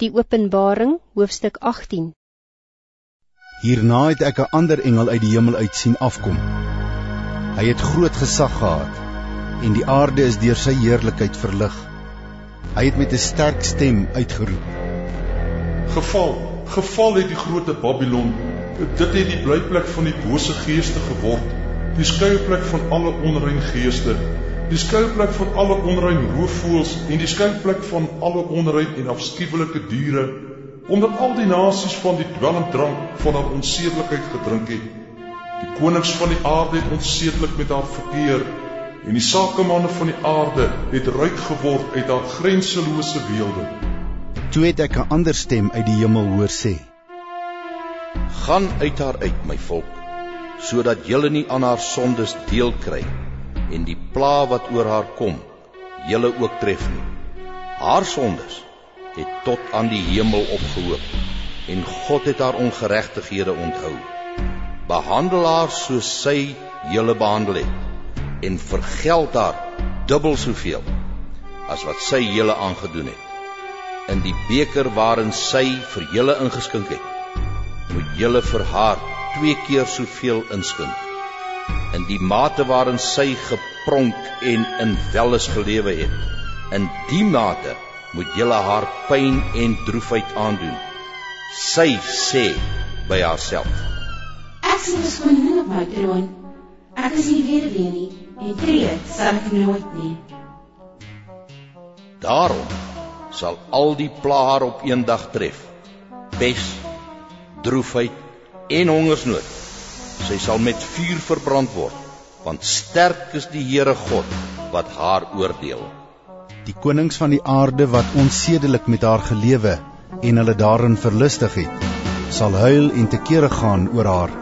Die Openbaring, hoofstuk 18. Hierna het ek 'n ander engel uit die hemel uit sien afkom. Hy het groot gesag gehad en die aarde is deur sy heerlikheid verlig. Hy het met 'n sterk stem uitgeroep: Geval, geval het die groot Babylon. Dit het die blyplek van die bose geeste geword, die skuilplek van alle onrein geeste die skuilplek van alle onrein roofvoëls en die skuilplek van alle onrein en afskuwelike diere, omdat al die nasies van die dwelmdrank van haar onsedelikheid gedrink het. Die konings van die aarde het onsedelik met haar verkeer en die sakemanne van die aarde het ryk geword uit haar grenselose weelde. Toe het ek 'n ander stem uit die hemel hoor sê: Gaan uit haar uit, my volk, sodat julle nie aan haar sondes deel kry nie en die pla wat oor haar kom, julle ook tref nie. Haar sondes het tot aan die hemel opgehoop en God het haar ongeregtighede onthou. Behandel haar soos sy julle behandel het en vergeld haar dubbel soveel as wat sy julle aangedoen het. In die beker waarin sy vir julle ingeskink het, moet julle vir haar twee keer soveel inskink in die mate waarin sy gepronk en in welis gelewe het. In die mate moet julle haar pyn en droefheid aandoen. Sy sê by haarself: Ek sien die koningin op my troon. Ek is nie weer weer nie en tree sal ek nooit nie. Daarom sal al die plaar op een dag tref. Pes, droefheid en hongersnood sy sal met vuur verbrand word, want sterk is die Here God wat haar oordeel. Die konings van die aarde wat onsedelik met haar gelewe en hulle daarin verlustig het, sal huil en te kere gaan oor haar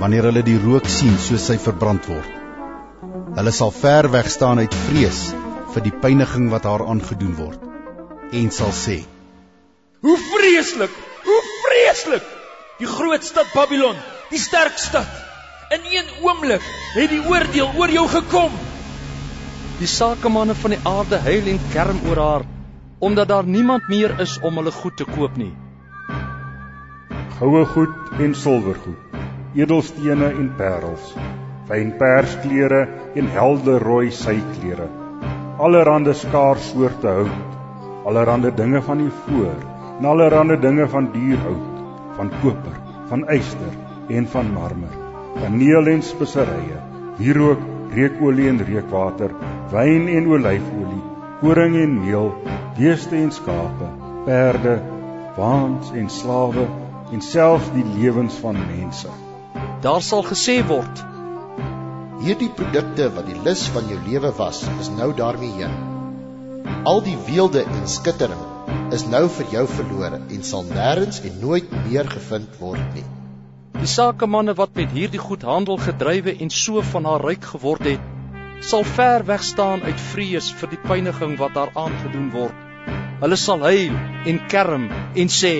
wanneer hulle die rook sien soos sy verbrand word. Hulle sal ver weg staan uit vrees vir die pyniging wat haar aangedoen word en sal sê: Hoe vreeslik! Hoe vreeslik! Die groot stad Babylon, die sterk stad. In een oomblik het die oordeel oor jou gekom. Die sakemanne van die aarde huil en kerm oor haar omdat daar niemand meer is om hulle goed te koop nie. Goue goed en silwergoed, edelstene en parels, fynpersklere en helder rooi syklere, allerlei skaarssoorte hout, allerlei dinge van die voor, en allerlei dinge van duur hout, van koper, van yster en van marmer kaneel en speserye, wierook, reukolie en reukwater, wyn en olyfolie, koring en meel, beeste en skape, perde, waans en slawe en selfs die lewens van mense. Daar sal gesê word: Hierdie produkte wat die lus van jou lewe was, is nou daarmee heen. Al die weelde en skittering is nou vir jou verlore en sal nêrens en nooit meer gevind word nie. Die sakemanne wat met hierdie goed handel gedrywe en so van haar ryk geword het, sal ver weg staan uit vrees vir die pyniging wat haar aangedoen word. Hulle sal huil en kerm en sê: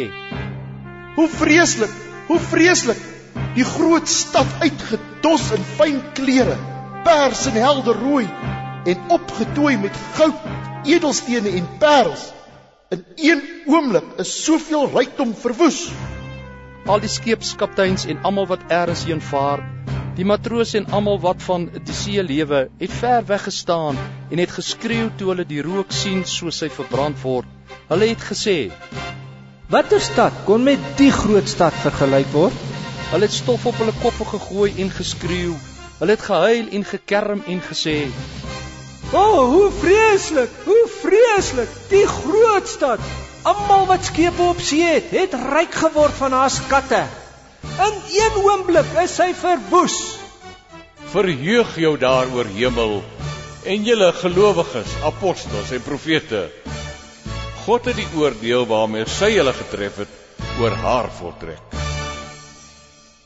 "Hoe vreeslik! Hoe vreeslik! Die groot stad uitgedos in fyn klere, pers en helder rooi en opgetooi met goud, edelstene en parels. In een oomblik is soveel rykdom verwoes." Al die skeepskapteins en almal wat eers heen vaar, die matrose en almal wat van die see lewe, het ver weg gestaan en het geskreeu toe hulle die rook sien soos hy verbrand word. Hulle het gesê: "Watter stad kon met die groot stad vergelyk word?" Hulle het stof op hulle koppe gegooi en geskreeu. Hulle het gehuil en gekerm en gesê: "O, oh, hoe vreeslik! Hoe vreeslik! Die groot stad Almal wat skepe op see het, het ryk geword van haar skatte. In een oomblik is sy verwoes. Verheug jou daaroor hemel en julle gelowiges, apostels en profete. God het die oordeel waarmee sy hulle getref het oor haar voltrek.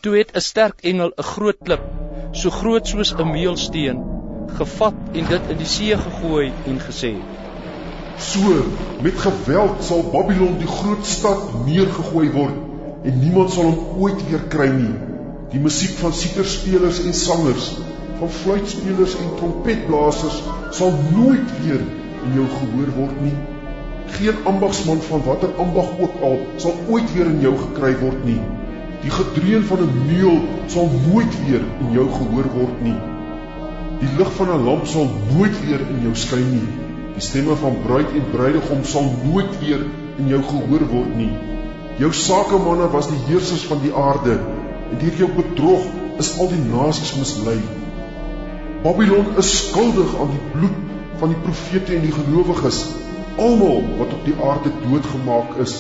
Toe het 'n sterk engel 'n groot klip, so groot soos 'n meulsteen, gevat en dit in die see gegooi en gesê: So, met geweld sal Babylon die groot stad neergegooi word en niemand sal hom ooit weer kry nie. Die musiek van siterspelers en sangers, van fluitspelers en trompetblasers sal nooit weer in jou gehoor word nie. Geen ambagsman van watter ambag ook al sal ooit weer in jou gekry word nie. Die gedreun van 'n meul sal nooit weer in jou gehoor word nie. Die lig van 'n lamp sal nooit weer in jou skyn nie. Die stemme van bruid en bruidegom sal nooit weer in jou gehoor word nie. Jou sakemanne was die heersers van die aarde en deur jou bedrog is al die nasies mislei. Babylon is skuldig aan die bloed van die profete en die gelowiges, almal wat op die aarde doodgemaak is.